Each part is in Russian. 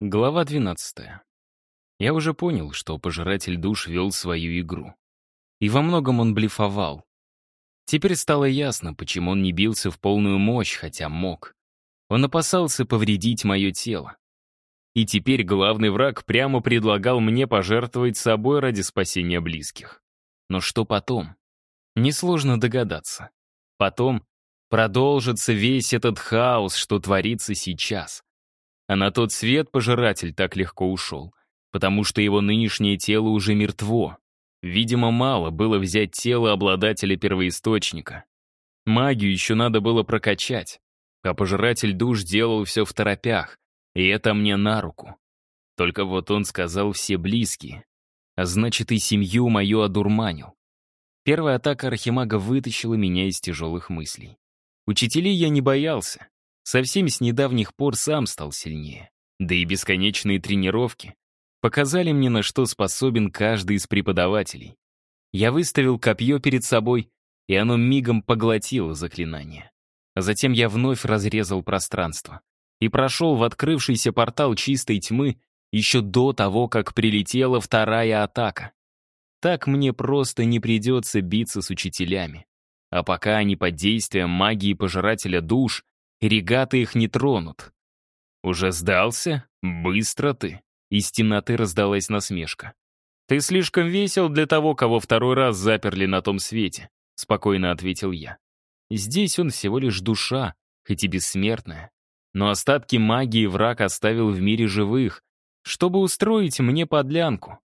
Глава 12. Я уже понял, что пожиратель душ вел свою игру. И во многом он блефовал. Теперь стало ясно, почему он не бился в полную мощь, хотя мог. Он опасался повредить мое тело. И теперь главный враг прямо предлагал мне пожертвовать собой ради спасения близких. Но что потом? Несложно догадаться. Потом продолжится весь этот хаос, что творится сейчас. А на тот свет пожиратель так легко ушел, потому что его нынешнее тело уже мертво. Видимо, мало было взять тело обладателя первоисточника. Магию еще надо было прокачать, а пожиратель душ делал все в торопях, и это мне на руку. Только вот он сказал все близкие, а значит и семью мою одурманил. Первая атака Архимага вытащила меня из тяжелых мыслей. Учителей я не боялся, совсем с недавних пор сам стал сильнее. Да и бесконечные тренировки показали мне, на что способен каждый из преподавателей. Я выставил копье перед собой, и оно мигом поглотило заклинание. А затем я вновь разрезал пространство и прошел в открывшийся портал чистой тьмы еще до того, как прилетела вторая атака. Так мне просто не придется биться с учителями. А пока они под действием магии пожирателя душ регаты их не тронут. «Уже сдался? Быстро ты!» Из темноты раздалась насмешка. «Ты слишком весел для того, кого второй раз заперли на том свете», спокойно ответил я. «Здесь он всего лишь душа, хоть и бессмертная. Но остатки магии враг оставил в мире живых, чтобы устроить мне подлянку.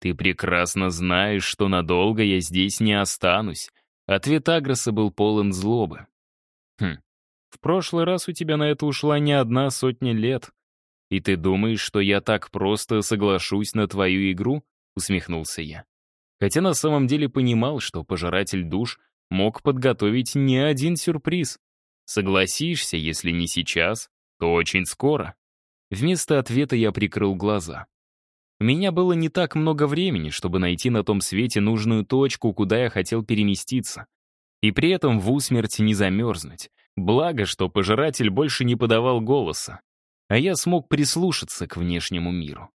Ты прекрасно знаешь, что надолго я здесь не останусь». Ответ Агроса был полон злобы. «Хм, в прошлый раз у тебя на это ушла не одна сотня лет. И ты думаешь, что я так просто соглашусь на твою игру?» — усмехнулся я. Хотя на самом деле понимал, что пожиратель душ мог подготовить не один сюрприз. Согласишься, если не сейчас, то очень скоро. Вместо ответа я прикрыл глаза. У меня было не так много времени, чтобы найти на том свете нужную точку, куда я хотел переместиться. И при этом в усмерть не замерзнуть. Благо, что пожиратель больше не подавал голоса, а я смог прислушаться к внешнему миру.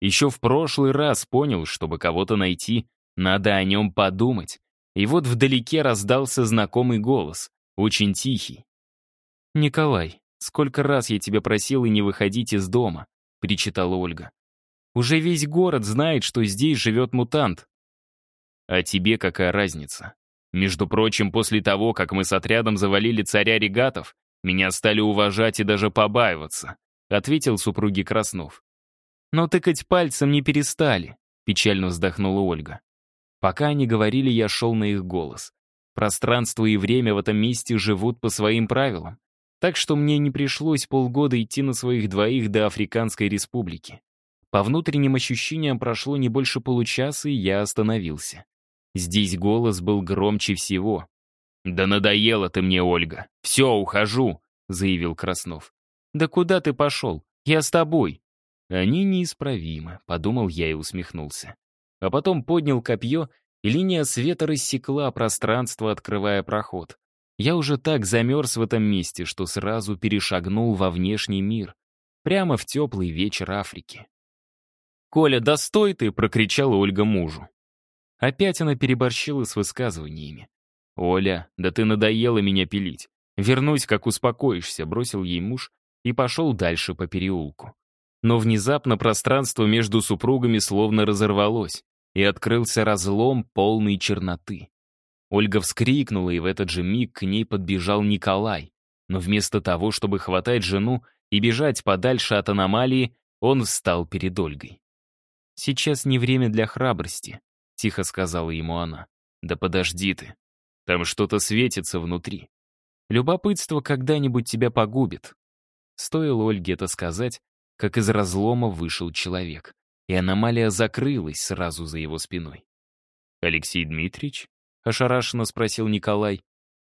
Еще в прошлый раз понял, чтобы кого-то найти, надо о нем подумать. И вот вдалеке раздался знакомый голос, очень тихий. «Николай, сколько раз я тебя просил и не выходить из дома», — причитала Ольга. «Уже весь город знает, что здесь живет мутант». «А тебе какая разница?» Между прочим, после того, как мы с отрядом завалили царя регатов, меня стали уважать и даже побаиваться», — ответил супруги Краснов. «Но тыкать пальцем не перестали», — печально вздохнула Ольга. Пока они говорили, я шел на их голос. Пространство и время в этом месте живут по своим правилам, так что мне не пришлось полгода идти на своих двоих до Африканской республики. По внутренним ощущениям прошло не больше получаса, и я остановился. Здесь голос был громче всего. «Да надоело ты мне, Ольга! Все, ухожу!» — заявил Краснов. «Да куда ты пошел? Я с тобой!» «Они неисправимы», — подумал я и усмехнулся. А потом поднял копье, и линия света рассекла пространство, открывая проход. Я уже так замерз в этом месте, что сразу перешагнул во внешний мир, прямо в теплый вечер Африки. «Коля, да ты!» — прокричала Ольга мужу. Опять она переборщила с высказываниями. «Оля, да ты надоела меня пилить. Вернусь, как успокоишься», — бросил ей муж и пошел дальше по переулку. Но внезапно пространство между супругами словно разорвалось, и открылся разлом полной черноты. Ольга вскрикнула, и в этот же миг к ней подбежал Николай. Но вместо того, чтобы хватать жену и бежать подальше от аномалии, он встал перед Ольгой. «Сейчас не время для храбрости», — тихо сказала ему она. «Да подожди ты. Там что-то светится внутри. Любопытство когда-нибудь тебя погубит». Стоило Ольге это сказать, как из разлома вышел человек, и аномалия закрылась сразу за его спиной. «Алексей Дмитриевич?» — ошарашенно спросил Николай.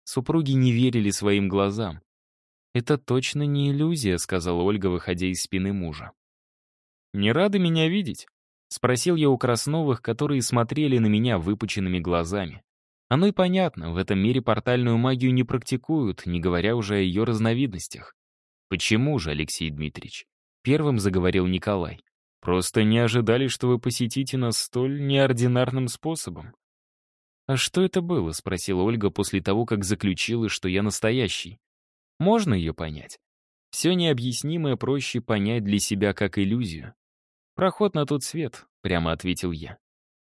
Супруги не верили своим глазам. «Это точно не иллюзия», — сказала Ольга, выходя из спины мужа. «Не рады меня видеть?» Спросил я у Красновых, которые смотрели на меня выпученными глазами. Оно и понятно, в этом мире портальную магию не практикуют, не говоря уже о ее разновидностях. Почему же, Алексей Дмитриевич? Первым заговорил Николай. «Просто не ожидали, что вы посетите нас столь неординарным способом». «А что это было?» — спросила Ольга после того, как заключила, что я настоящий. «Можно ее понять?» Все необъяснимое проще понять для себя как иллюзию. «Проход на тот свет», — прямо ответил я.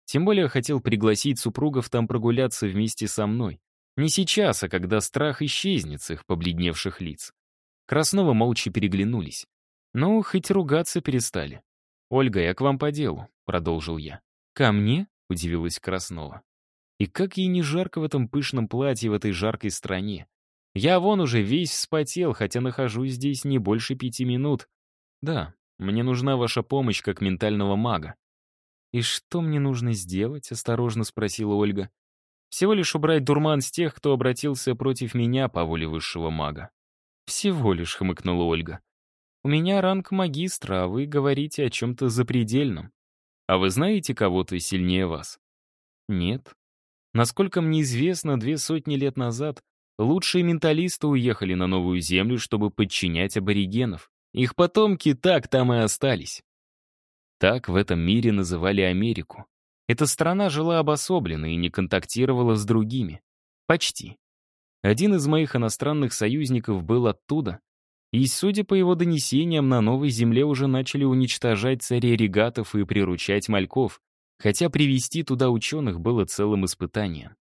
Тем более хотел пригласить супругов там прогуляться вместе со мной. Не сейчас, а когда страх исчезнет с их побледневших лиц. Краснова молча переглянулись. Ну, хоть ругаться перестали. «Ольга, я к вам по делу», — продолжил я. «Ко мне?» — удивилась Краснова. И как ей не жарко в этом пышном платье в этой жаркой стране. Я вон уже весь вспотел, хотя нахожусь здесь не больше пяти минут. Да, мне нужна ваша помощь как ментального мага. «И что мне нужно сделать?» — осторожно спросила Ольга. «Всего лишь убрать дурман с тех, кто обратился против меня по воле высшего мага». «Всего лишь», — хмыкнула Ольга. «У меня ранг магистра, а вы говорите о чем-то запредельном. А вы знаете кого-то сильнее вас?» «Нет. Насколько мне известно, две сотни лет назад лучшие менталисты уехали на Новую Землю, чтобы подчинять аборигенов. Их потомки так там и остались. Так в этом мире называли Америку. Эта страна жила обособленно и не контактировала с другими. Почти. Один из моих иностранных союзников был оттуда, и, судя по его донесениям, на Новой Земле уже начали уничтожать царей регатов и приручать мальков, хотя привести туда ученых было целым испытанием.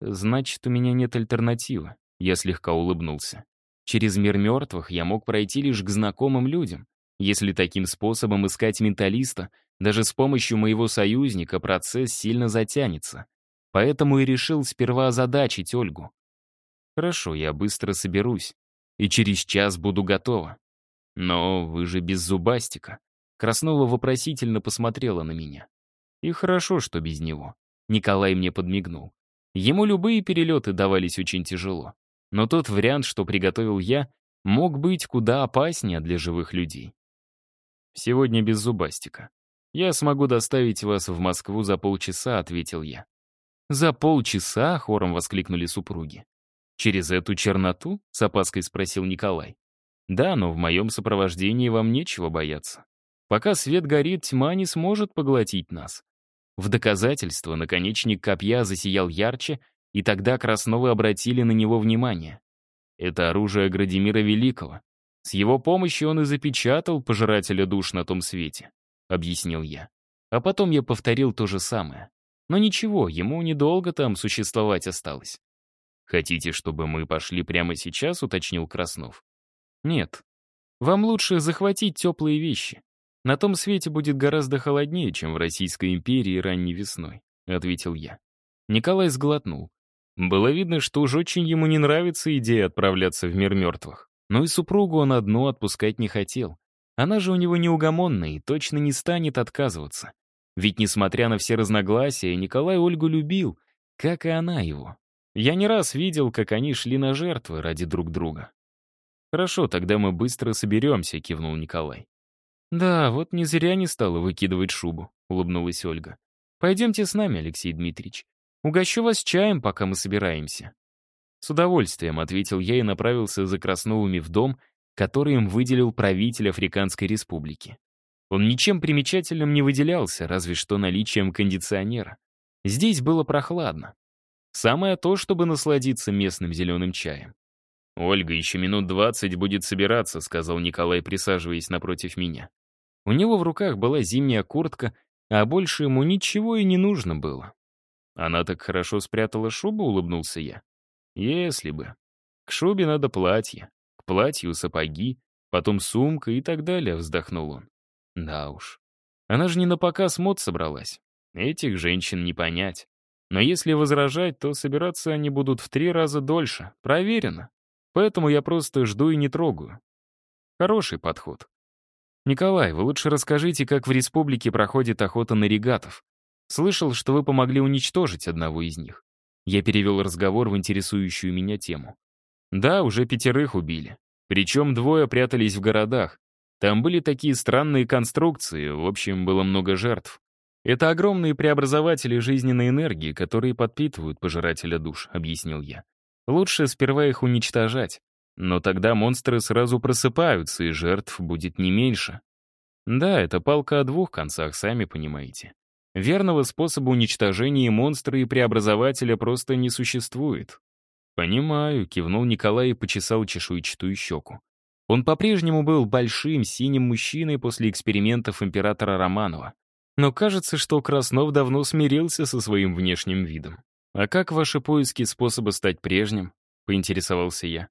«Значит, у меня нет альтернативы», — я слегка улыбнулся. «Через мир мертвых я мог пройти лишь к знакомым людям. Если таким способом искать менталиста, даже с помощью моего союзника процесс сильно затянется. Поэтому и решил сперва озадачить Ольгу. Хорошо, я быстро соберусь, и через час буду готова. Но вы же без зубастика. Краснова вопросительно посмотрела на меня. И хорошо, что без него. Николай мне подмигнул. Ему любые перелеты давались очень тяжело. Но тот вариант, что приготовил я, мог быть куда опаснее для живых людей. Сегодня без зубастика. Я смогу доставить вас в Москву за полчаса», — ответил я. «За полчаса?» — хором воскликнули супруги. «Через эту черноту?» — с опаской спросил Николай. «Да, но в моем сопровождении вам нечего бояться. Пока свет горит, тьма не сможет поглотить нас». В доказательство наконечник копья засиял ярче, и тогда Красновы обратили на него внимание. Это оружие Градимира Великого. С его помощью он и запечатал пожирателя душ на том свете», — объяснил я. А потом я повторил то же самое. Но ничего, ему недолго там существовать осталось. «Хотите, чтобы мы пошли прямо сейчас?» — уточнил Краснов. «Нет. Вам лучше захватить теплые вещи. На том свете будет гораздо холоднее, чем в Российской империи ранней весной», — ответил я. Николай сглотнул. Было видно, что уж очень ему не нравится идея отправляться в мир мертвых. Но и супругу он одну отпускать не хотел. Она же у него неугомонная и точно не станет отказываться. Ведь, несмотря на все разногласия, Николай Ольгу любил, как и она его. Я не раз видел, как они шли на жертвы ради друг друга. «Хорошо, тогда мы быстро соберемся», — кивнул Николай. «Да, вот не зря не стала выкидывать шубу», — улыбнулась Ольга. «Пойдемте с нами, Алексей Дмитриевич. Угощу вас чаем, пока мы собираемся». «С удовольствием», — ответил я и направился за Красновыми в дом, который им выделил правитель Африканской Республики. Он ничем примечательным не выделялся, разве что наличием кондиционера. Здесь было прохладно. Самое то, чтобы насладиться местным зеленым чаем. «Ольга еще минут двадцать будет собираться», — сказал Николай, присаживаясь напротив меня. У него в руках была зимняя куртка, а больше ему ничего и не нужно было. «Она так хорошо спрятала шубу», — улыбнулся я. «Если бы. К шубе надо платье, к платью сапоги, потом сумка и так далее», — вздохнул он. «Да уж. Она же не на показ мод собралась. Этих женщин не понять. Но если возражать, то собираться они будут в три раза дольше. Проверено. Поэтому я просто жду и не трогаю. Хороший подход. Николай, вы лучше расскажите, как в республике проходит охота на регатов. Слышал, что вы помогли уничтожить одного из них. Я перевел разговор в интересующую меня тему. Да, уже пятерых убили. Причем двое прятались в городах. Там были такие странные конструкции, в общем, было много жертв. «Это огромные преобразователи жизненной энергии, которые подпитывают пожирателя душ», — объяснил я. «Лучше сперва их уничтожать. Но тогда монстры сразу просыпаются, и жертв будет не меньше. Да, это палка о двух концах, сами понимаете. Верного способа уничтожения монстра и преобразователя просто не существует. «Понимаю», — кивнул Николай и почесал чешуйчатую щеку. Он по-прежнему был большим синим мужчиной после экспериментов императора Романова. Но кажется, что Краснов давно смирился со своим внешним видом. «А как ваши поиски способа стать прежним?» — поинтересовался я.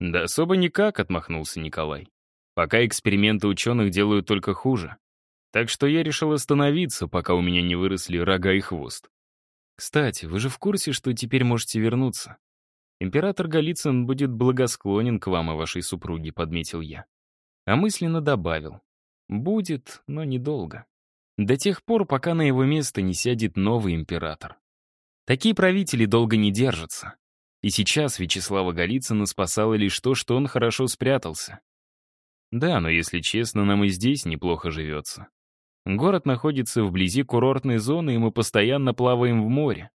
«Да особо никак», — отмахнулся Николай. «Пока эксперименты ученых делают только хуже. Так что я решил остановиться, пока у меня не выросли рога и хвост. Кстати, вы же в курсе, что теперь можете вернуться? Император Голицын будет благосклонен к вам и вашей супруге», — подметил я. А мысленно добавил. «Будет, но недолго. До тех пор, пока на его место не сядет новый император. Такие правители долго не держатся. И сейчас Вячеслава Голицына спасало лишь то, что он хорошо спрятался. Да, но если честно, нам и здесь неплохо живется. Город находится вблизи курортной зоны, и мы постоянно плаваем в море.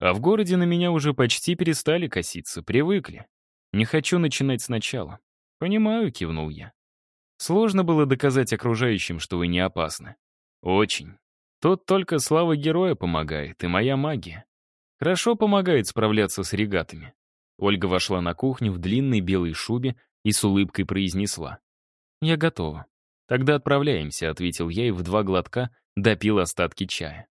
А в городе на меня уже почти перестали коситься, привыкли. Не хочу начинать сначала. «Понимаю», — кивнул я. Сложно было доказать окружающим, что вы не опасны. Очень. Тут только слава героя помогает, и моя магия. Хорошо помогает справляться с регатами. Ольга вошла на кухню в длинной белой шубе и с улыбкой произнесла. «Я готова». «Тогда отправляемся», — ответил я и в два глотка допил остатки чая.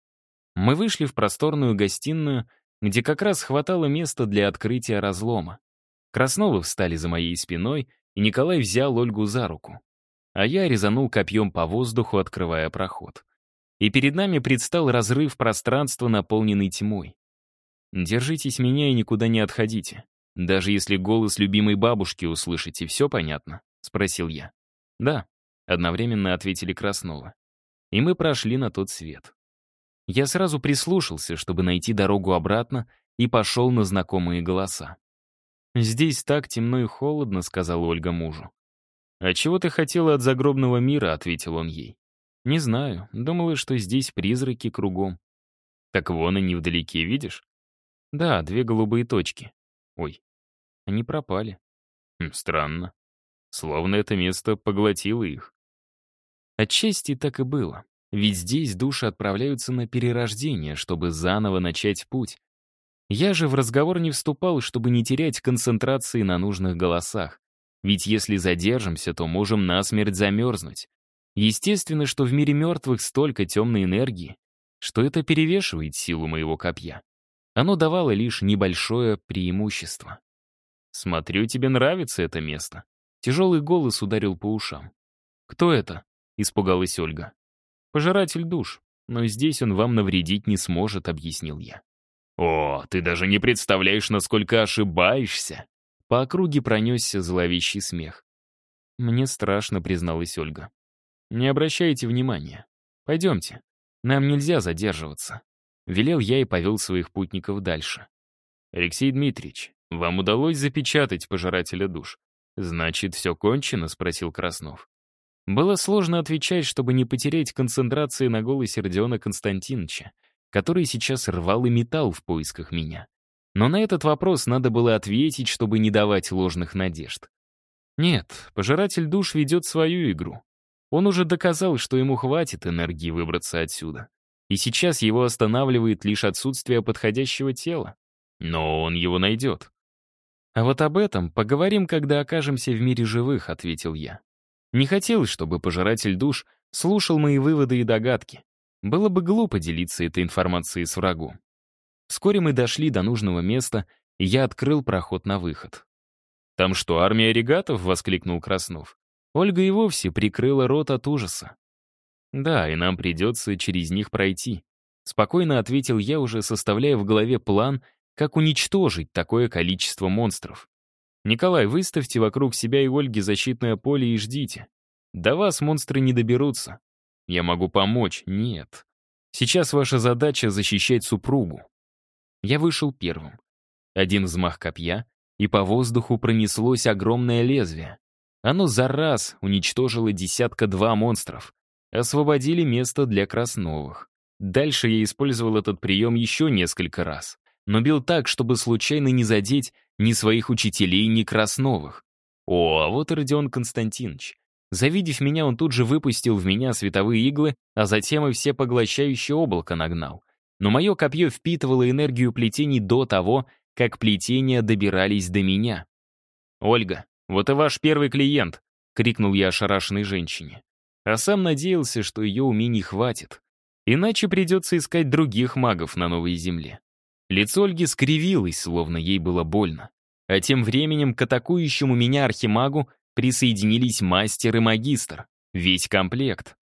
Мы вышли в просторную гостиную, где как раз хватало места для открытия разлома. Красновы встали за моей спиной, и Николай взял Ольгу за руку. А я резанул копьем по воздуху, открывая проход. И перед нами предстал разрыв пространства, наполненный тьмой. Держитесь меня и никуда не отходите. Даже если голос любимой бабушки услышите, все понятно? Спросил я. Да, одновременно ответили Краснова. И мы прошли на тот свет. Я сразу прислушался, чтобы найти дорогу обратно, и пошел на знакомые голоса. «Здесь так темно и холодно», — сказала Ольга мужу. «А чего ты хотела от загробного мира?» — ответил он ей. «Не знаю. Думала, что здесь призраки кругом». «Так вон они вдалеке, видишь?» «Да, две голубые точки. Ой, они пропали». Хм, «Странно. Словно это место поглотило их». Отчасти так и было. Ведь здесь души отправляются на перерождение, чтобы заново начать путь. Я же в разговор не вступал, чтобы не терять концентрации на нужных голосах. Ведь если задержимся, то можем насмерть замерзнуть. Естественно, что в мире мертвых столько темной энергии, что это перевешивает силу моего копья. Оно давало лишь небольшое преимущество. «Смотрю, тебе нравится это место». Тяжелый голос ударил по ушам. «Кто это?» — испугалась Ольга. Пожиратель душ, но здесь он вам навредить не сможет», — объяснил я. «О, ты даже не представляешь, насколько ошибаешься!» По округе пронесся зловещий смех. «Мне страшно», — призналась Ольга. «Не обращайте внимания. Пойдемте. Нам нельзя задерживаться». Велел я и повел своих путников дальше. «Алексей Дмитриевич, вам удалось запечатать пожирателя душ?» «Значит, все кончено?» — спросил Краснов. Было сложно отвечать, чтобы не потерять концентрации на голосе Родиона Константиновича, который сейчас рвал и металл в поисках меня. Но на этот вопрос надо было ответить, чтобы не давать ложных надежд. Нет, пожиратель душ ведет свою игру. Он уже доказал, что ему хватит энергии выбраться отсюда. И сейчас его останавливает лишь отсутствие подходящего тела. Но он его найдет. «А вот об этом поговорим, когда окажемся в мире живых», — ответил я. Не хотелось, чтобы пожиратель душ слушал мои выводы и догадки. Было бы глупо делиться этой информацией с врагом. Вскоре мы дошли до нужного места, и я открыл проход на выход. «Там что, армия регатов?» — воскликнул Краснов. Ольга и вовсе прикрыла рот от ужаса. «Да, и нам придется через них пройти», — спокойно ответил я, уже составляя в голове план, как уничтожить такое количество монстров. «Николай, выставьте вокруг себя и Ольги защитное поле и ждите. До вас монстры не доберутся. Я могу помочь. Нет. Сейчас ваша задача — защищать супругу». Я вышел первым. Один взмах копья, и по воздуху пронеслось огромное лезвие. Оно за раз уничтожило десятка-два монстров. Освободили место для красновых. Дальше я использовал этот прием еще несколько раз, но бил так, чтобы случайно не задеть ни своих учителей, ни Красновых. О, а вот и Родион Константинович. Завидев меня, он тут же выпустил в меня световые иглы, а затем и все поглощающее облако нагнал. Но мое копье впитывало энергию плетений до того, как плетения добирались до меня. «Ольга, вот и ваш первый клиент», — крикнул я ошарашенной женщине. А сам надеялся, что ее умений хватит. Иначе придется искать других магов на новой земле. Лицо Ольги скривилось, словно ей было больно. А тем временем к атакующему меня архимагу присоединились мастер и магистр. Весь комплект.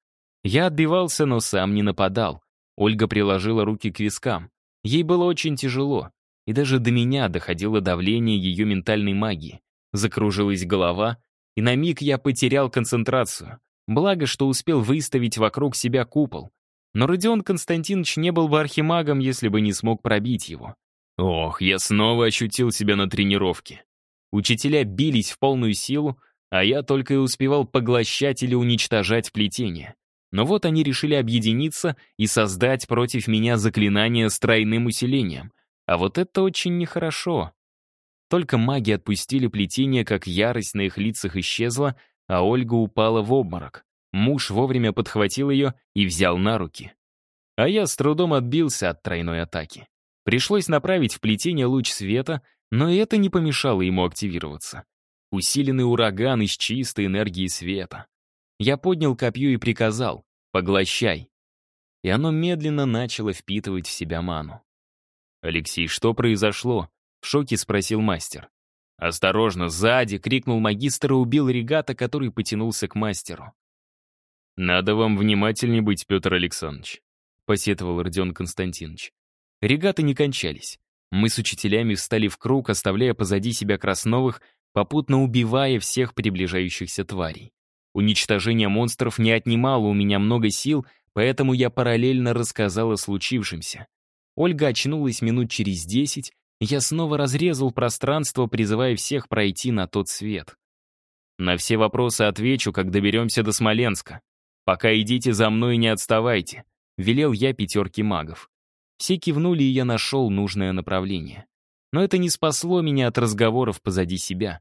Я отбивался, но сам не нападал. Ольга приложила руки к вискам. Ей было очень тяжело. И даже до меня доходило давление ее ментальной магии. Закружилась голова, и на миг я потерял концентрацию. Благо, что успел выставить вокруг себя купол. Но Родион Константинович не был бы архимагом, если бы не смог пробить его. Ох, я снова ощутил себя на тренировке. Учителя бились в полную силу, а я только и успевал поглощать или уничтожать плетение. Но вот они решили объединиться и создать против меня заклинание с тройным усилением. А вот это очень нехорошо. Только маги отпустили плетение, как ярость на их лицах исчезла, а Ольга упала в обморок. Муж вовремя подхватил ее и взял на руки. А я с трудом отбился от тройной атаки. Пришлось направить в плетение луч света, но это не помешало ему активироваться. Усиленный ураган из чистой энергии света. Я поднял копье и приказал «Поглощай». И оно медленно начало впитывать в себя ману. «Алексей, что произошло?» — в шоке спросил мастер. «Осторожно, сзади!» — крикнул магистр и убил регата, который потянулся к мастеру. «Надо вам внимательнее быть, Петр Александрович», — посетовал Родион Константинович. Регаты не кончались. Мы с учителями встали в круг, оставляя позади себя Красновых, попутно убивая всех приближающихся тварей. Уничтожение монстров не отнимало у меня много сил, поэтому я параллельно рассказал о случившемся. Ольга очнулась минут через десять, я снова разрезал пространство, призывая всех пройти на тот свет. На все вопросы отвечу, как доберемся до Смоленска. Пока идите за мной и не отставайте, велел я пятерке магов. Все кивнули, и я нашел нужное направление. Но это не спасло меня от разговоров позади себя.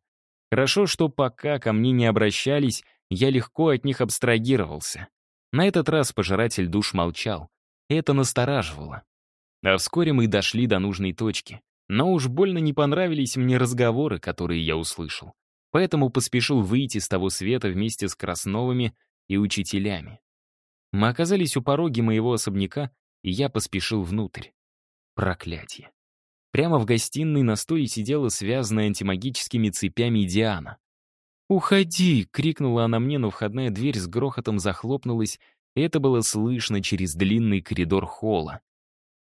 Хорошо, что пока ко мне не обращались, я легко от них абстрагировался. На этот раз пожиратель душ молчал. Это настораживало. А вскоре мы дошли до нужной точки. Но уж больно не понравились мне разговоры, которые я услышал. Поэтому поспешил выйти с того света вместе с Красновыми и учителями. Мы оказались у пороги моего особняка, и я поспешил внутрь. Проклятие. Прямо в гостиной на стуле сидела связанная антимагическими цепями Диана. «Уходи!» — крикнула она мне, но входная дверь с грохотом захлопнулась, и это было слышно через длинный коридор холла.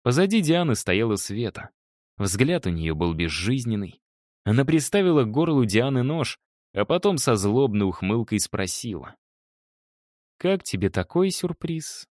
Позади Дианы стояла Света. Взгляд у нее был безжизненный. Она приставила к горлу Дианы нож, а потом со злобной ухмылкой спросила. «Как тебе такой сюрприз?»